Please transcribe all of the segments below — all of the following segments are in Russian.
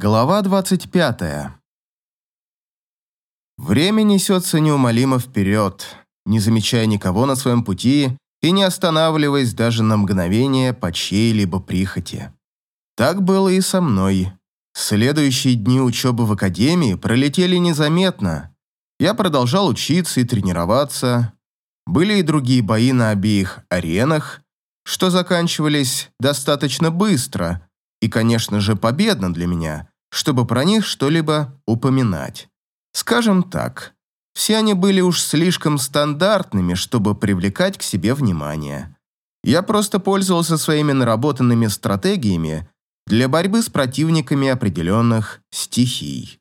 Глава 25. Время несется неумолимо вперед, не замечая никого на своем пути и не останавливаясь даже на мгновение по чьей-либо прихоти. Так было и со мной. Следующие дни учебы в академии пролетели незаметно. Я продолжал учиться и тренироваться. Были и другие бои на обеих аренах, что заканчивались достаточно быстро – и, конечно же, победно для меня, чтобы про них что-либо упоминать. Скажем так, все они были уж слишком стандартными, чтобы привлекать к себе внимание. Я просто пользовался своими наработанными стратегиями для борьбы с противниками определенных стихий.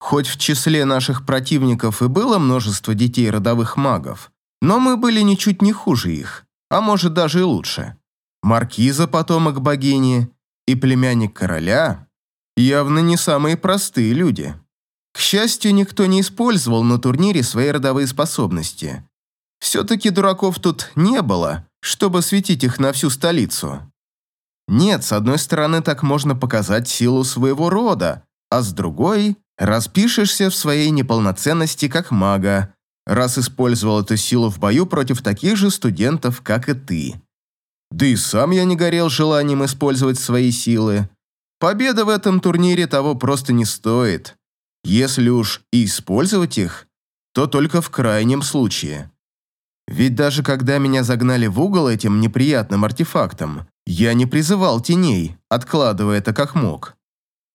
Хоть в числе наших противников и было множество детей родовых магов, но мы были ничуть не хуже их, а может даже и лучше. Маркиза, потомок богини, и племянник короля явно не самые простые люди. К счастью, никто не использовал на турнире свои родовые способности. Все-таки дураков тут не было, чтобы светить их на всю столицу. Нет, с одной стороны, так можно показать силу своего рода, а с другой – распишешься в своей неполноценности как мага, раз использовал эту силу в бою против таких же студентов, как и ты. Да и сам я не горел желанием использовать свои силы. Победа в этом турнире того просто не стоит. Если уж и использовать их, то только в крайнем случае. Ведь даже когда меня загнали в угол этим неприятным артефактом, я не призывал теней, откладывая это как мог.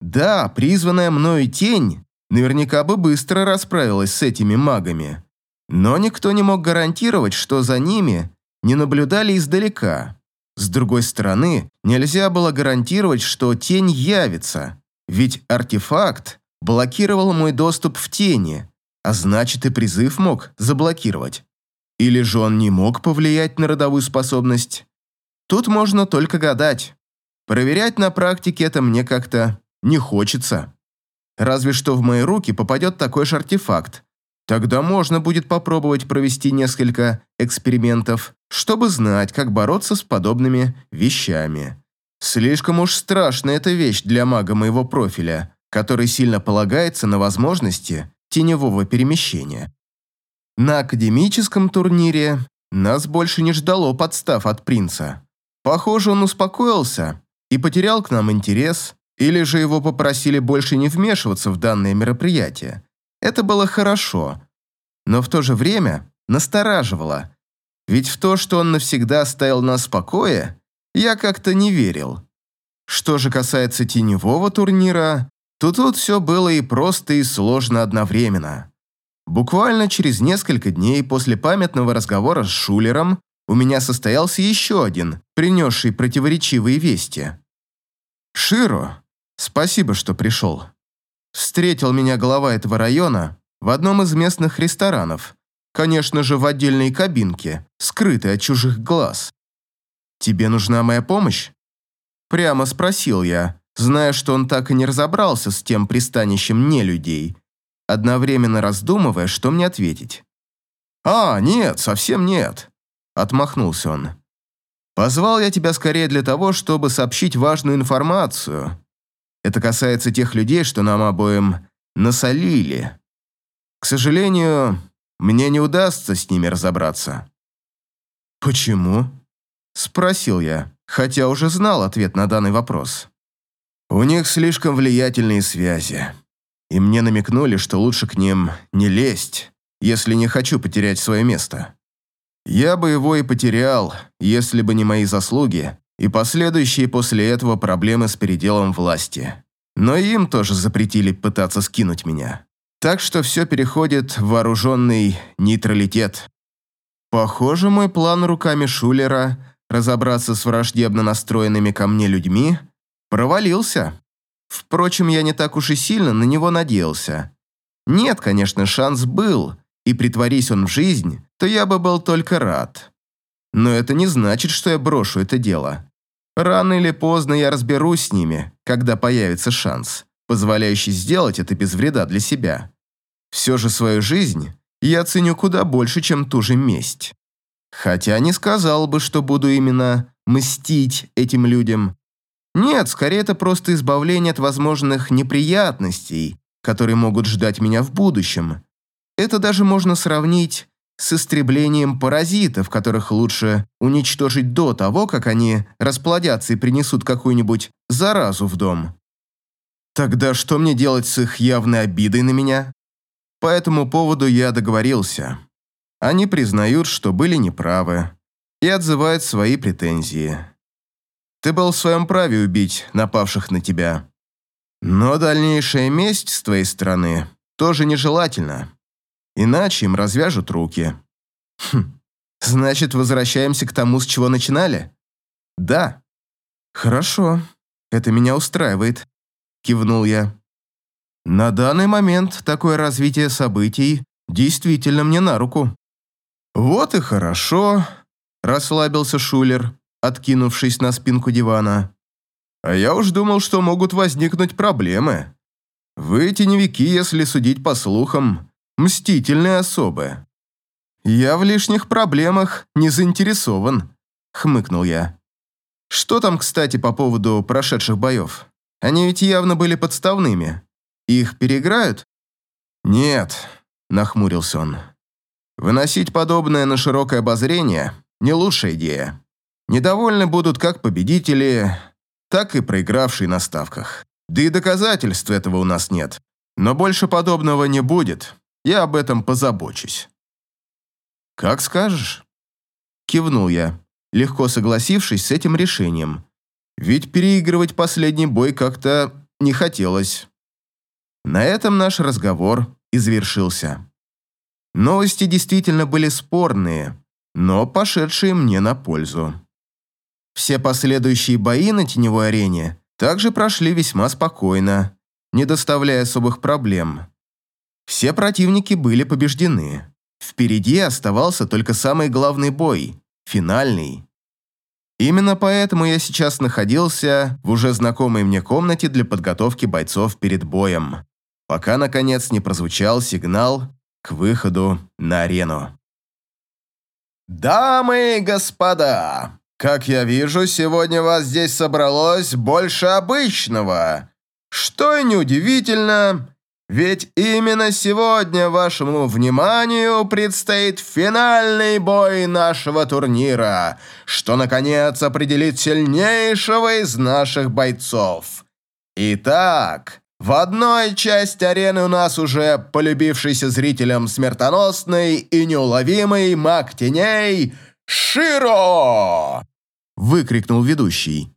Да, призванная мною тень наверняка бы быстро расправилась с этими магами. Но никто не мог гарантировать, что за ними не наблюдали издалека. С другой стороны, нельзя было гарантировать, что тень явится, ведь артефакт блокировал мой доступ в тени, а значит и призыв мог заблокировать. Или же он не мог повлиять на родовую способность? Тут можно только гадать. Проверять на практике это мне как-то не хочется. Разве что в мои руки попадет такой же артефакт, Тогда можно будет попробовать провести несколько экспериментов, чтобы знать, как бороться с подобными вещами. Слишком уж страшная эта вещь для мага моего профиля, который сильно полагается на возможности теневого перемещения. На академическом турнире нас больше не ждало подстав от принца. Похоже, он успокоился и потерял к нам интерес, или же его попросили больше не вмешиваться в данное мероприятие. Это было хорошо, но в то же время настораживало. Ведь в то, что он навсегда оставил нас в покое, я как-то не верил. Что же касается теневого турнира, то тут все было и просто, и сложно одновременно. Буквально через несколько дней после памятного разговора с Шулером у меня состоялся еще один, принесший противоречивые вести. «Широ, спасибо, что пришел. Встретил меня глава этого района в одном из местных ресторанов, конечно же, в отдельной кабинке, скрытой от чужих глаз. «Тебе нужна моя помощь?» Прямо спросил я, зная, что он так и не разобрался с тем пристанищем нелюдей, одновременно раздумывая, что мне ответить. «А, нет, совсем нет», — отмахнулся он. «Позвал я тебя скорее для того, чтобы сообщить важную информацию, это касается тех людей, что нам обоим насолили. К сожалению, мне не удастся с ними разобраться». «Почему?» – спросил я, хотя уже знал ответ на данный вопрос. «У них слишком влиятельные связи, и мне намекнули, что лучше к ним не лезть, если не хочу потерять свое место. Я бы его и потерял, если бы не мои заслуги и последующие после этого проблемы с переделом власти. Но им тоже запретили пытаться скинуть меня. Так что все переходит в вооруженный нейтралитет. Похоже, мой план руками Шулера разобраться с враждебно настроенными ко мне людьми провалился. Впрочем, я не так уж и сильно на него надеялся. Нет, конечно, шанс был, и притворись он в жизнь, то я бы был только рад. Но это не значит, что я брошу это дело. Рано или поздно я разберусь с ними, когда появится шанс, позволяющий сделать это без вреда для себя. Все же свою жизнь я ценю куда больше, чем ту же месть. Хотя не сказал бы, что буду именно мстить этим людям. Нет, скорее это просто избавление от возможных неприятностей, которые могут ждать меня в будущем. Это даже можно сравнить с истреблением паразитов, которых лучше уничтожить до того, как они расплодятся и принесут какую-нибудь заразу в дом. Тогда что мне делать с их явной обидой на меня? По этому поводу я договорился. Они признают, что были неправы, и отзывают свои претензии. Ты был в своем праве убить напавших на тебя. Но дальнейшая месть с твоей стороны тоже нежелательна. Иначе им развяжут руки. Хм, значит, возвращаемся к тому, с чего начинали? Да. Хорошо, это меня устраивает, кивнул я. На данный момент такое развитие событий действительно мне на руку. Вот и хорошо, расслабился Шулер откинувшись на спинку дивана. «А я уж думал, что могут возникнуть проблемы. Вы, теневики, если судить по слухам, мстительные особы». «Я в лишних проблемах не заинтересован», — хмыкнул я. «Что там, кстати, по поводу прошедших боев? Они ведь явно были подставными. Их переиграют?» «Нет», — нахмурился он. «Выносить подобное на широкое обозрение — не лучшая идея. Недовольны будут как победители, так и проигравшие на ставках. Да и доказательств этого у нас нет. Но больше подобного не будет. Я об этом позабочусь. «Как скажешь», — кивнул я, легко согласившись с этим решением. Ведь переигрывать последний бой как-то не хотелось. На этом наш разговор и завершился. Новости действительно были спорные, но пошедшие мне на пользу. Все последующие бои на теневой арене также прошли весьма спокойно, не доставляя особых проблем. Все противники были побеждены. Впереди оставался только самый главный бой – финальный. Именно поэтому я сейчас находился в уже знакомой мне комнате для подготовки бойцов перед боем, пока, наконец, не прозвучал сигнал к выходу на арену. «Дамы и господа!» Как я вижу, сегодня вас здесь собралось больше обычного. Что и неудивительно, ведь именно сегодня вашему вниманию предстоит финальный бой нашего турнира, что, наконец, определит сильнейшего из наших бойцов. Итак, в одной части арены у нас уже полюбившийся зрителям смертоносный и неуловимый маг теней Широ! выкрикнул ведущий.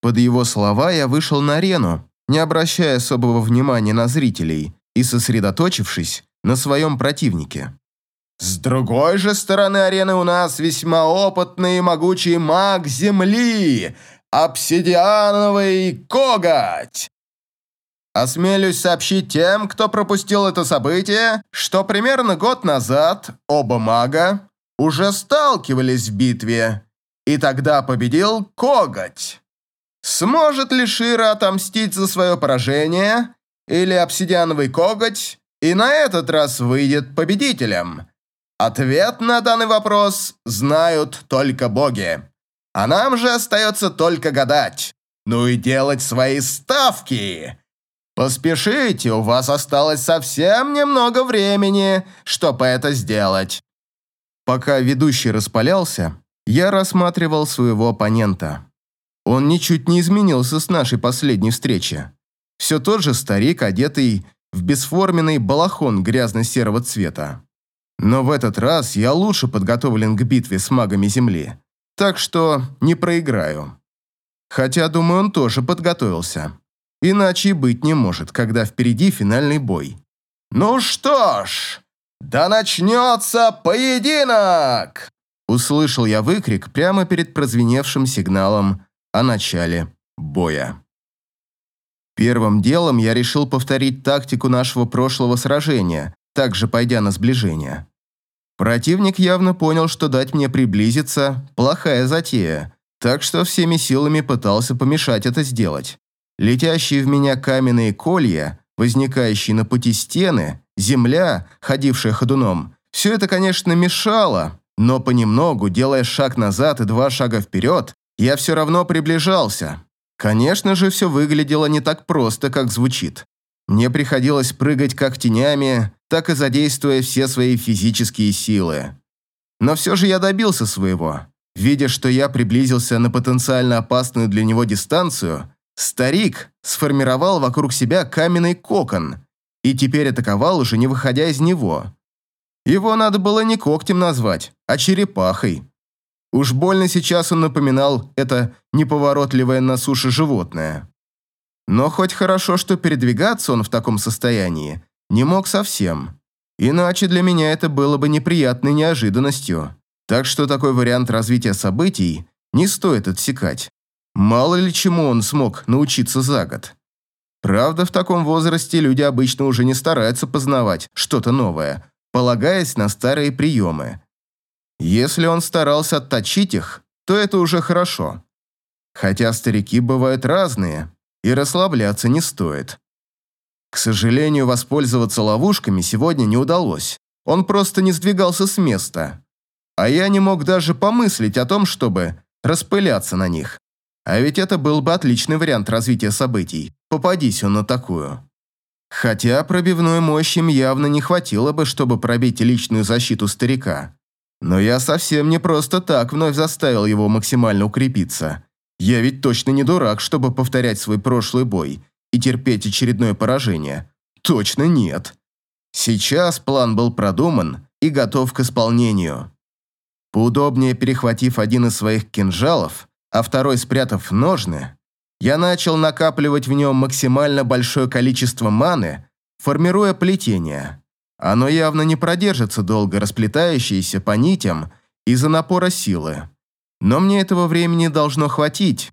Под его слова я вышел на арену, не обращая особого внимания на зрителей и сосредоточившись на своем противнике. С другой же стороны арены у нас весьма опытный и могучий маг Земли, обсидиановый коготь. Осмелюсь сообщить тем, кто пропустил это событие, что примерно год назад оба мага уже сталкивались в битве, и тогда победил Коготь. Сможет ли Шира отомстить за свое поражение, или обсидиановый коготь и на этот раз выйдет победителем? Ответ на данный вопрос знают только боги. А нам же остается только гадать. Ну и делать свои ставки. Поспешите, у вас осталось совсем немного времени, чтобы это сделать. Пока ведущий распалялся, я рассматривал своего оппонента. Он ничуть не изменился с нашей последней встречи. Все тот же старик, одетый в бесформенный балахон грязно-серого цвета. Но в этот раз я лучше подготовлен к битве с магами Земли, так что не проиграю. Хотя, думаю, он тоже подготовился. Иначе и быть не может, когда впереди финальный бой. «Ну что ж, да начнется поединок!» Услышал я выкрик прямо перед прозвеневшим сигналом о начале боя. Первым делом я решил повторить тактику нашего прошлого сражения, также пойдя на сближение. Противник явно понял, что дать мне приблизиться – плохая затея, так что всеми силами пытался помешать это сделать. Летящие в меня каменные колья, возникающие на пути стены, земля, ходившая ходуном – все это, конечно, мешало, но понемногу, делая шаг назад и два шага вперед, я все равно приближался. Конечно же, все выглядело не так просто, как звучит. Мне приходилось прыгать как тенями, так и задействуя все свои физические силы. Но все же я добился своего. Видя, что я приблизился на потенциально опасную для него дистанцию, старик сформировал вокруг себя каменный кокон и теперь атаковал уже не выходя из него. Его надо было не когтем назвать, а черепахой. Уж больно сейчас он напоминал это неповоротливое на суше животное. Но хоть хорошо, что передвигаться он в таком состоянии не мог совсем. Иначе для меня это было бы неприятной неожиданностью. Так что такой вариант развития событий не стоит отсекать. Мало ли чему он смог научиться за год. Правда, в таком возрасте люди обычно уже не стараются познавать что-то новое, полагаясь на старые приемы. Если он старался отточить их, то это уже хорошо. Хотя старики бывают разные, и расслабляться не стоит. К сожалению, воспользоваться ловушками сегодня не удалось. Он просто не сдвигался с места. А я не мог даже помыслить о том, чтобы распыляться на них. А ведь это был бы отличный вариант развития событий, попадись он на такую. Хотя пробивной мощи им явно не хватило бы, чтобы пробить личную защиту старика. Но я совсем не просто так вновь заставил его максимально укрепиться. Я ведь точно не дурак, чтобы повторять свой прошлый бой и терпеть очередное поражение. Точно нет. Сейчас план был продуман и готов к исполнению. Поудобнее перехватив один из своих кинжалов, а второй спрятав ножны, я начал накапливать в нем максимально большое количество маны, формируя плетение. Оно явно не продержится долго расплетающееся по нитям из-за напора силы. Но мне этого времени должно хватить.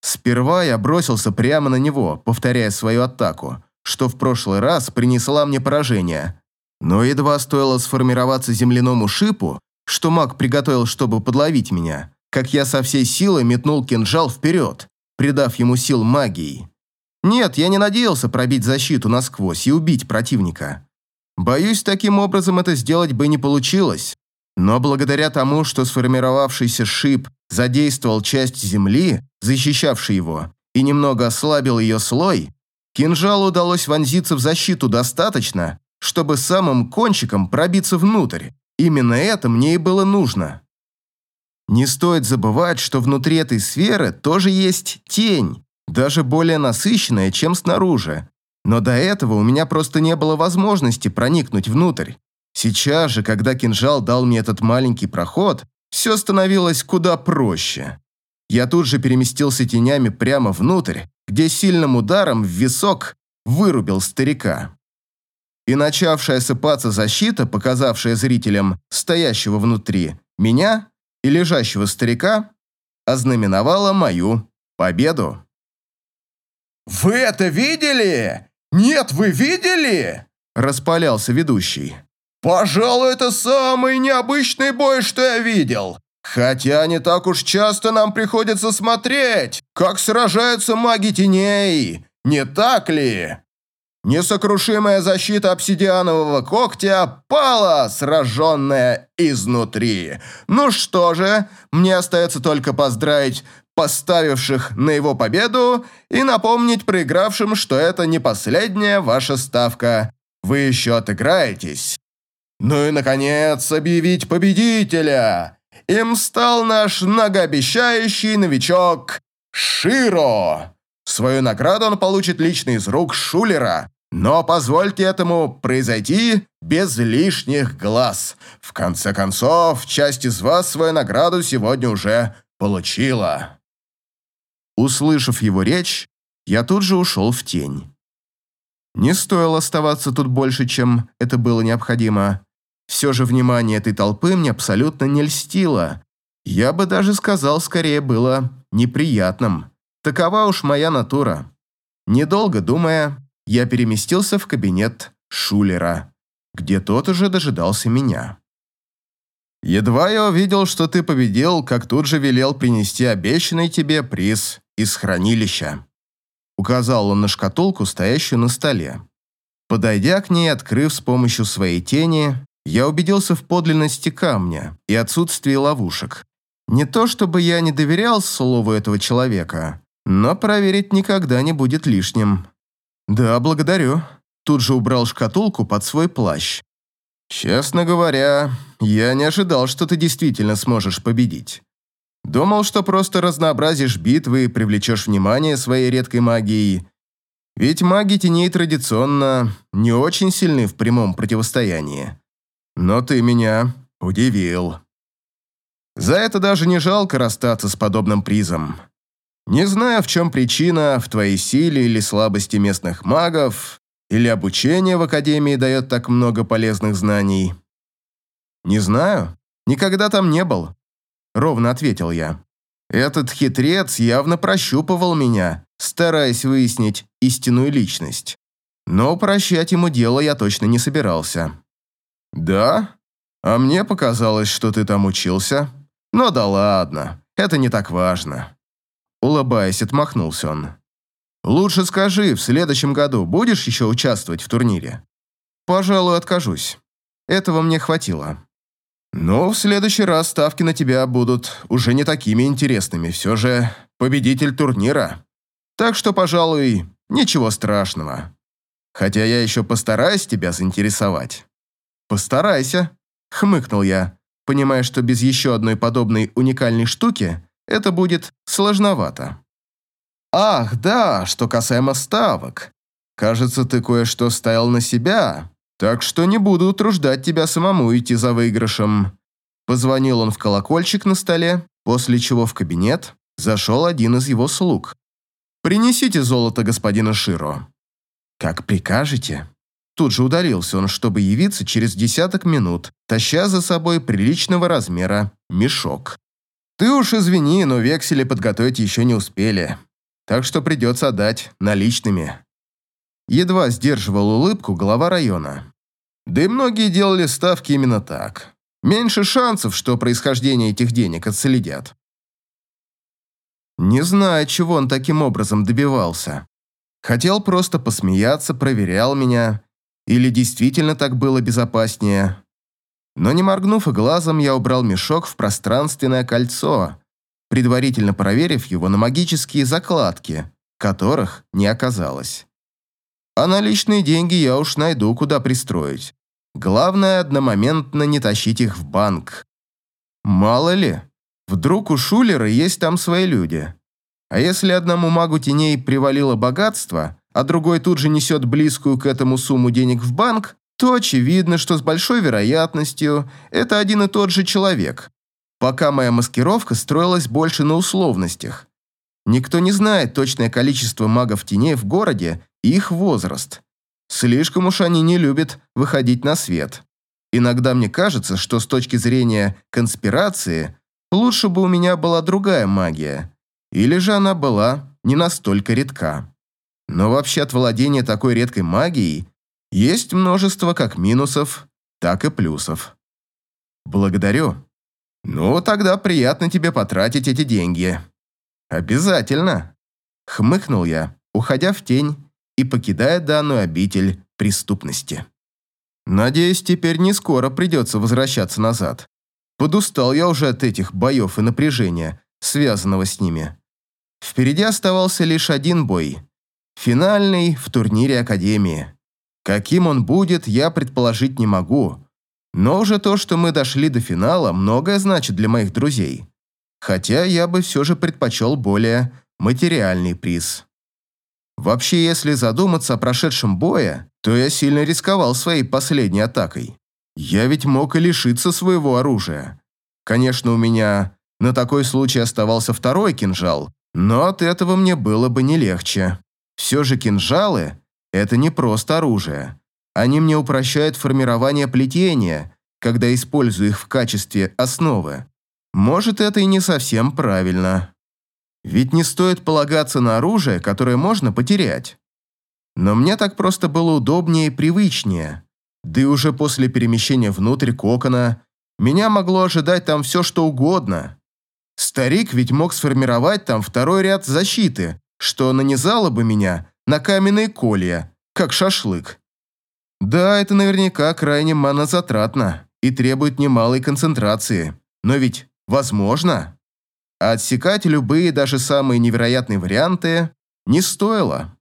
Сперва я бросился прямо на него, повторяя свою атаку, что в прошлый раз принесла мне поражение. Но едва стоило сформироваться земляному шипу, что маг приготовил, чтобы подловить меня, как я со всей силы метнул кинжал вперед, придав ему сил магией. Нет, я не надеялся пробить защиту насквозь и убить противника. Боюсь, таким образом это сделать бы не получилось. Но благодаря тому, что сформировавшийся шип задействовал часть земли, защищавшей его, и немного ослабил ее слой, кинжалу удалось вонзиться в защиту достаточно, чтобы самым кончиком пробиться внутрь. Именно это мне и было нужно. Не стоит забывать, что внутри этой сферы тоже есть тень, даже более насыщенная, чем снаружи. Но до этого у меня просто не было возможности проникнуть внутрь. Сейчас же, когда кинжал дал мне этот маленький проход, все становилось куда проще. Я тут же переместился тенями прямо внутрь, где сильным ударом в висок вырубил старика. И начавшая сыпаться защита, показавшая зрителям стоящего внутри меня и лежащего старика, ознаменовала мою победу. «Вы это видели? Нет, вы видели?» – распалялся ведущий. «Пожалуй, это самый необычный бой, что я видел. Хотя не так уж часто нам приходится смотреть, как сражаются маги теней, не так ли?» Несокрушимая защита обсидианового когтя пала, сраженная изнутри. Ну что же, мне остается только поздравить поставивших на его победу и напомнить проигравшим, что это не последняя ваша ставка. Вы еще отыграетесь. Ну и, наконец, объявить победителя. Им стал наш многообещающий новичок Широ. Свою награду он получит лично из рук Шулера, но позвольте этому произойти без лишних глаз. В конце концов, часть из вас свою награду сегодня уже получила». Услышав его речь, я тут же ушел в тень. Не стоило оставаться тут больше, чем это было необходимо. Все же внимание этой толпы мне абсолютно не льстило. Я бы даже сказал, скорее было неприятным. Такова уж моя натура. Недолго думая, я переместился в кабинет Шулера, где тот уже дожидался меня. Едва я увидел, что ты победил, как тут же велел принести обещанный тебе приз из хранилища. Указал он на шкатулку, стоящую на столе. Подойдя к ней, открыв с помощью своей тени, я убедился в подлинности камня и отсутствии ловушек. Не то чтобы я не доверял слову этого человека, Но проверить никогда не будет лишним. Да, благодарю. Тут же убрал шкатулку под свой плащ. Честно говоря, я не ожидал, что ты действительно сможешь победить. Думал, что просто разнообразишь битвы и привлечешь внимание своей редкой магией. Ведь маги теней традиционно не очень сильны в прямом противостоянии. Но ты меня удивил. За это даже не жалко расстаться с подобным призом. Не знаю, в чем причина, в твоей силе или слабости местных магов, или обучение в Академии дает так много полезных знаний. Не знаю, никогда там не был, ровно ответил я. Этот хитрец явно прощупывал меня, стараясь выяснить истинную личность. Но прощать ему дело я точно не собирался. «Да? А мне показалось, что ты там учился. Но да ладно, это не так важно». Улыбаясь, отмахнулся он. «Лучше скажи, в следующем году будешь еще участвовать в турнире?» «Пожалуй, откажусь. Этого мне хватило». «Но в следующий раз ставки на тебя будут уже не такими интересными. Все же победитель турнира. Так что, пожалуй, ничего страшного. Хотя я еще постараюсь тебя заинтересовать». «Постарайся», — хмыкнул я, понимая, что без еще одной подобной уникальной штуки это будет сложновато. «Ах, да, что касаемо ставок. Кажется, ты кое-что ставил на себя, так что не буду утруждать тебя самому идти за выигрышем». Позвонил он в колокольчик на столе, после чего в кабинет зашел один из его слуг. «Принесите золото господина Широ». «Как прикажете». Тут же удалился он, чтобы явиться через десяток минут, таща за собой приличного размера мешок. «Ты уж извини, но вексели подготовить еще не успели, так что придется отдать наличными». Едва сдерживал улыбку глава района. Да и многие делали ставки именно так. Меньше шансов, что происхождение этих денег отследят. Не знаю, чего он таким образом добивался. Хотел просто посмеяться, проверял меня. Или действительно так было безопаснее. Но не моргнув и глазом, я убрал мешок в пространственное кольцо, предварительно проверив его на магические закладки, которых не оказалось. А наличные деньги я уж найду, куда пристроить. Главное, одномоментно не тащить их в банк. Мало ли, вдруг у Шулера есть там свои люди. А если одному магу теней привалило богатство, а другой тут же несет близкую к этому сумму денег в банк, то очевидно, что с большой вероятностью это один и тот же человек. Пока моя маскировка строилась больше на условностях. Никто не знает точное количество магов теней в городе их возраст. Слишком уж они не любят выходить на свет. Иногда мне кажется, что с точки зрения конспирации лучше бы у меня была другая магия. Или же она была не настолько редка. Но вообще от владения такой редкой магией есть множество как минусов, так и плюсов. Благодарю. Ну, тогда приятно тебе потратить эти деньги. Обязательно. Хмыкнул я, уходя в тень и покидая данную обитель преступности. Надеюсь, теперь не скоро придется возвращаться назад. Подустал я уже от этих боев и напряжения, связанного с ними. Впереди оставался лишь один бой. Финальный в турнире Академии. Каким он будет, я предположить не могу. Но уже то, что мы дошли до финала, многое значит для моих друзей. Хотя я бы все же предпочел более материальный приз. Вообще, если задуматься о прошедшем бое, то я сильно рисковал своей последней атакой. Я ведь мог и лишиться своего оружия. Конечно, у меня на такой случай оставался второй кинжал, но от этого мне было бы не легче. Все же кинжалы – это не просто оружие. Они мне упрощают формирование плетения, когда использую их в качестве основы. Может, это и не совсем правильно. Ведь не стоит полагаться на оружие, которое можно потерять. Но мне так просто было удобнее и привычнее. Да и уже после перемещения внутрь кокона меня могло ожидать там все, что угодно. Старик ведь мог сформировать там второй ряд защиты, что нанизало бы меня на каменные колья, как шашлык. Да, это наверняка крайне манозатратно и требует немалой концентрации. Но ведь возможно. А отсекать любые, даже самые невероятные варианты не стоило.